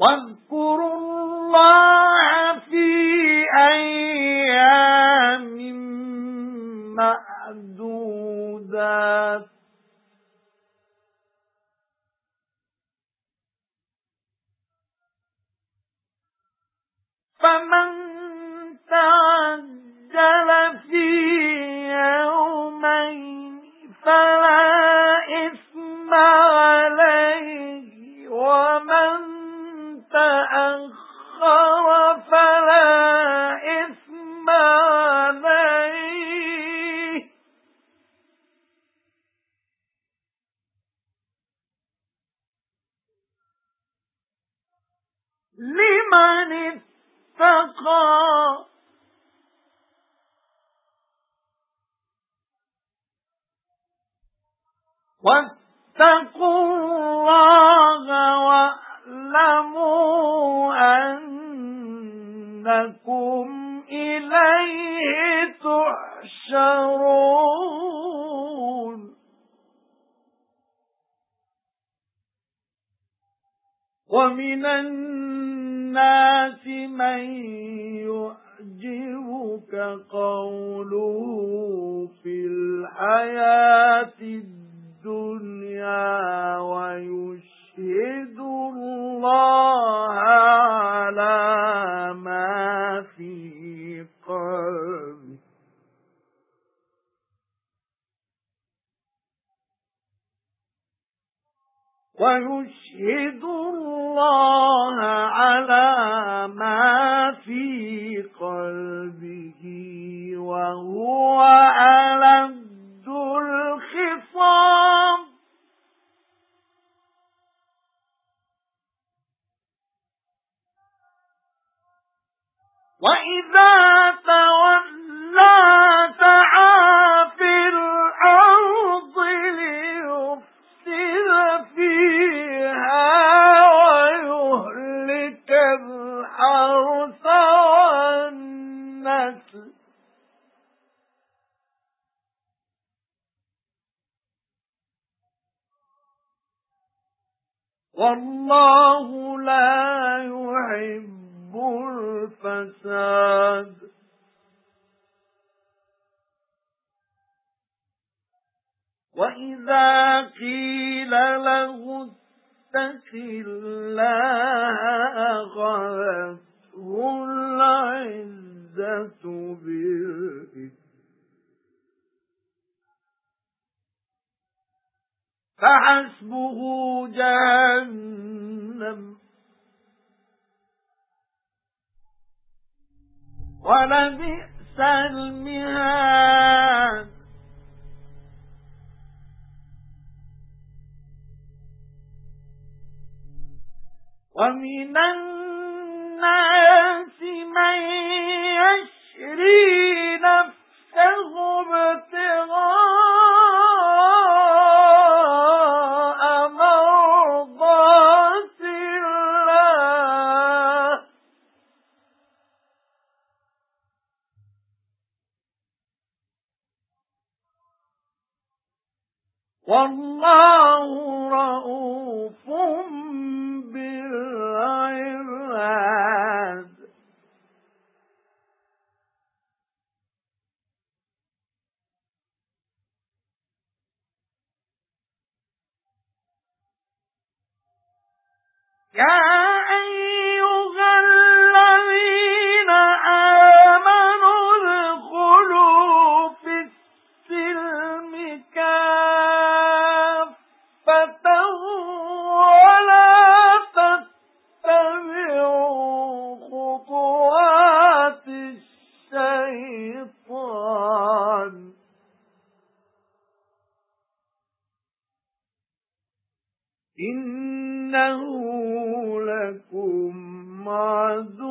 واذكروا الله في أيام معدودات فمن تعجل في لمن اتقى. واتقوا الله واعلموا أنكم إليه تحشرون. ومن الناس من يعجبك قوله في الحياة الدنيا ويشهد الله ويشهد الله على ما في قلبه وهو ألد الخصام. وإذا تولى والله لا يحب الفساد. وإذا قيل له اتق الله أخذته فحسبه جهنم. ولبئس المهاد. ومن الناس من والله رؤوف بالعباد. يا إِنَّهُ لَكُمْ عَدُوٌّ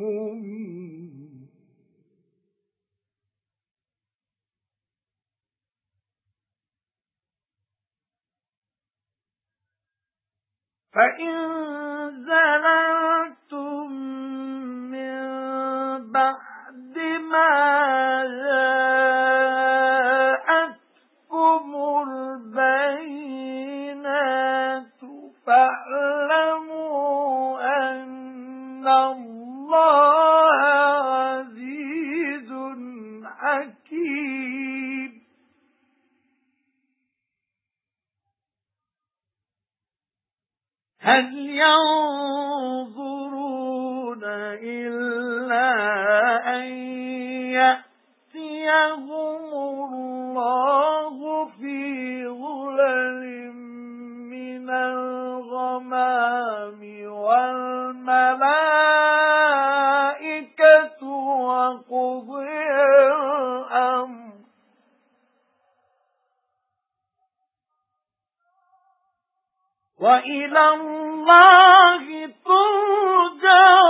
مُّبِينٌ. فَإِن زَلَلْتُم هَلْ يَنظُرُونَ إِلَّا أَن يَأْتِيَهُمُ وَإِلَى اللَّهِ تُرْجَعُ